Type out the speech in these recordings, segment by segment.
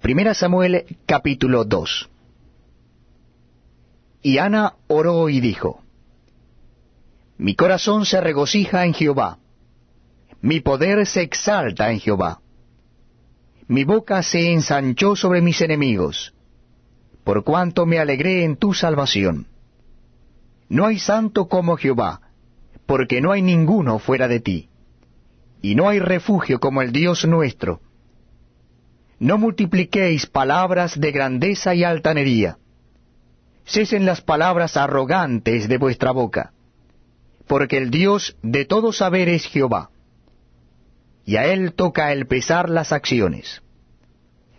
Primera Samuel capítulo 2 Y Ana oró y dijo, Mi corazón se regocija en Jehová, mi poder se exalta en Jehová. Mi boca se ensanchó sobre mis enemigos, por cuanto me alegré en tu salvación. No hay santo como Jehová, porque no hay ninguno fuera de ti, y no hay refugio como el Dios nuestro no multipliquéis palabras de grandeza y altanería. Cesen las palabras arrogantes de vuestra boca, porque el Dios de todo saber es Jehová, y a él toca el pesar las acciones.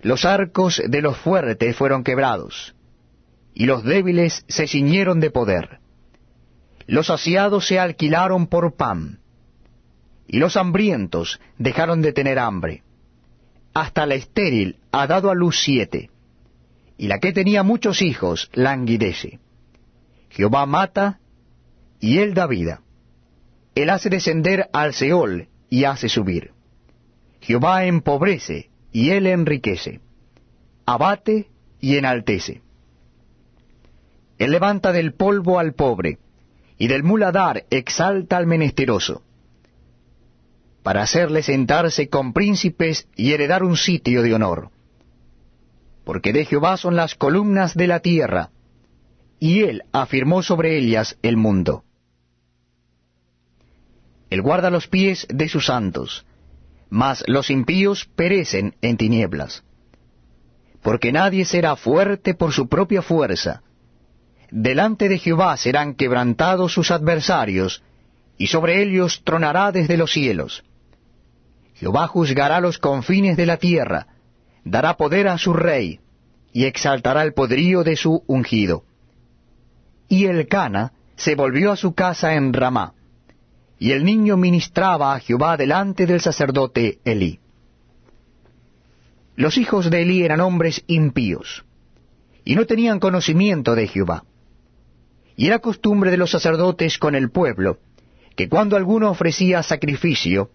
Los arcos de los fuertes fueron quebrados, y los débiles se ciñeron de poder. Los saciados se alquilaron por pan, y los hambrientos dejaron de tener hambre hasta la estéril ha dado a luz siete, y la que tenía muchos hijos languidece. Jehová mata, y él da vida. Él hace descender al Seol, y hace subir. Jehová empobrece, y él enriquece. Abate, y enaltece. Él levanta del polvo al pobre, y del muladar exalta al menesteroso para hacerle sentarse con príncipes y heredar un sitio de honor. Porque de Jehová son las columnas de la tierra, y él afirmó sobre ellas el mundo. Él guarda los pies de sus santos, mas los impíos perecen en tinieblas. Porque nadie será fuerte por su propia fuerza. Delante de Jehová serán quebrantados sus adversarios, y sobre ellos tronará desde los cielos. Jehová juzgará los confines de la tierra, dará poder a su rey, y exaltará el poderío de su ungido. Y el Cana se volvió a su casa en Ramá, y el niño ministraba a Jehová delante del sacerdote Elí. Los hijos de Elí eran hombres impíos, y no tenían conocimiento de Jehová. Y era costumbre de los sacerdotes con el pueblo, que cuando alguno ofrecía sacrificio,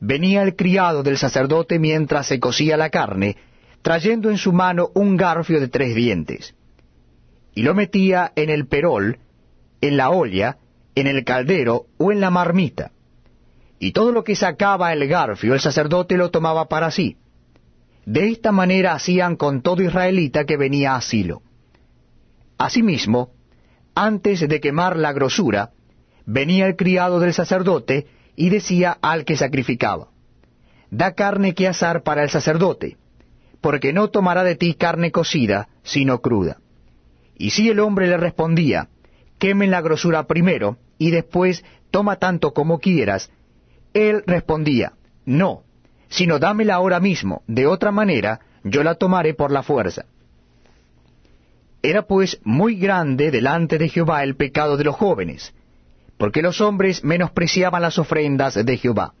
venía el criado del sacerdote mientras se cocía la carne, trayendo en su mano un garfio de tres dientes, y lo metía en el perol, en la olla, en el caldero o en la marmita. Y todo lo que sacaba el garfio el sacerdote lo tomaba para sí. De esta manera hacían con todo israelita que venía a Silo. Asimismo, antes de quemar la grosura, venía el criado del sacerdote y decía al que sacrificaba, Da carne que asar para el sacerdote, porque no tomará de ti carne cocida, sino cruda. Y si el hombre le respondía, Quemen la grosura primero, y después toma tanto como quieras, él respondía, No, sino dámela ahora mismo, de otra manera yo la tomaré por la fuerza. Era pues muy grande delante de Jehová el pecado de los jóvenes, porque los hombres menospreciaban las ofrendas de Jehová.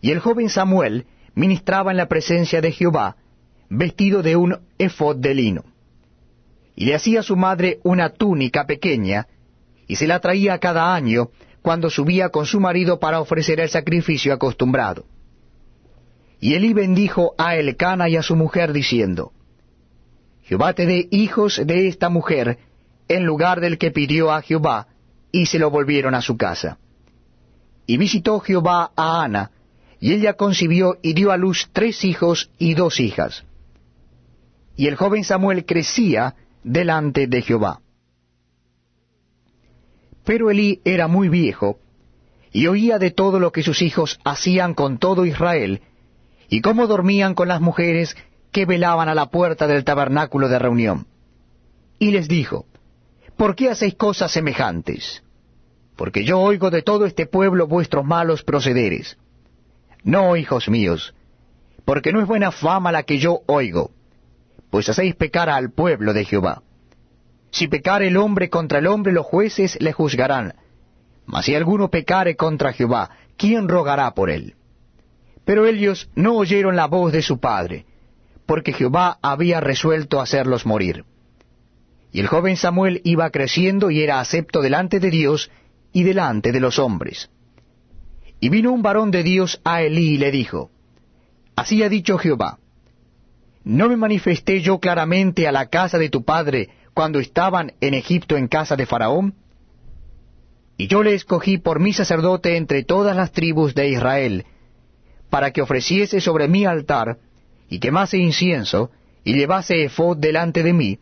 Y el joven Samuel ministraba en la presencia de Jehová, vestido de un efod de lino. Y le hacía a su madre una túnica pequeña, y se la traía cada año cuando subía con su marido para ofrecer el sacrificio acostumbrado. Y Elí bendijo a Elcana y a su mujer, diciendo, Jehová te dé hijos de esta mujer, en lugar del que pidió a Jehová, y se lo volvieron a su casa. Y visitó Jehová a Ana, y ella concibió y dio a luz tres hijos y dos hijas. Y el joven Samuel crecía delante de Jehová. Pero Elí era muy viejo, y oía de todo lo que sus hijos hacían con todo Israel, y cómo dormían con las mujeres que velaban a la puerta del tabernáculo de reunión. Y les dijo, ¿por qué hacéis cosas semejantes? Porque yo oigo de todo este pueblo vuestros malos procederes. No, hijos míos, porque no es buena fama la que yo oigo, pues hacéis pecar al pueblo de Jehová. Si pecare el hombre contra el hombre, los jueces le juzgarán. Mas si alguno pecare contra Jehová, ¿quién rogará por él? Pero ellos no oyeron la voz de su padre, porque Jehová había resuelto hacerlos morir. Y el joven Samuel iba creciendo y era acepto delante de Dios y delante de los hombres. Y vino un varón de Dios a Elí y le dijo, Así ha dicho Jehová, ¿No me manifesté yo claramente a la casa de tu padre cuando estaban en Egipto en casa de Faraón? Y yo le escogí por mi sacerdote entre todas las tribus de Israel, para que ofreciese sobre mi altar, y quemase incienso, y llevase efod delante de mí,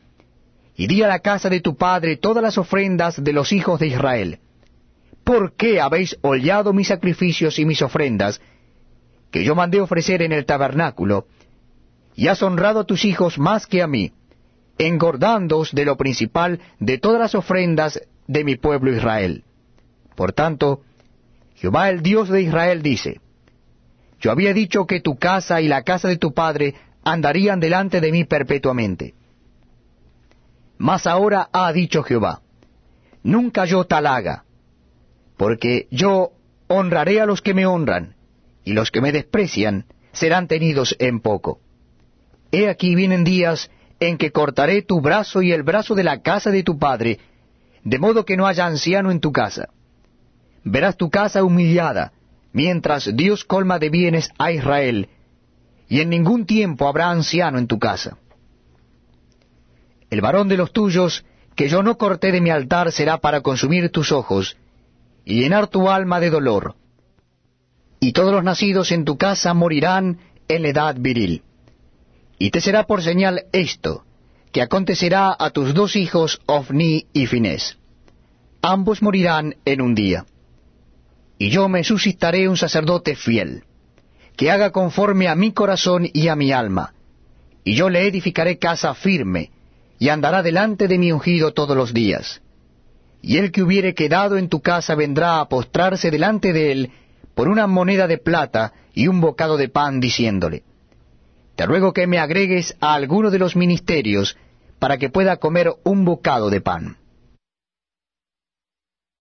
y di a la casa de tu padre todas las ofrendas de los hijos de Israel. ¿Por qué habéis hollado mis sacrificios y mis ofrendas, que yo mandé ofrecer en el tabernáculo, y has honrado a tus hijos más que a mí, engordándoos de lo principal de todas las ofrendas de mi pueblo Israel. Por tanto, Jehová el Dios de Israel dice, Yo había dicho que tu casa y la casa de tu padre andarían delante de mí perpetuamente. Mas ahora ha dicho Jehová, Nunca yo tal haga, porque yo honraré a los que me honran, y los que me desprecian serán tenidos en poco. He aquí vienen días en que cortaré tu brazo y el brazo de la casa de tu padre, de modo que no haya anciano en tu casa. Verás tu casa humillada, mientras Dios colma de bienes a Israel, y en ningún tiempo habrá anciano en tu casa. El varón de los tuyos, que yo no corté de mi altar, será para consumir tus ojos, y llenar tu alma de dolor. Y todos los nacidos en tu casa morirán en la edad viril. Y te será por señal esto, que acontecerá a tus dos hijos Ofni y Finés. Ambos morirán en un día. Y yo me suscitaré un sacerdote fiel, que haga conforme a mi corazón y a mi alma, y yo le edificaré casa firme, y andará delante de mi ungido todos los días. Y el que hubiere quedado en tu casa vendrá a postrarse delante de él por una moneda de plata y un bocado de pan, diciéndole, te ruego que me agregues a alguno de los ministerios para que pueda comer un bocado de pan.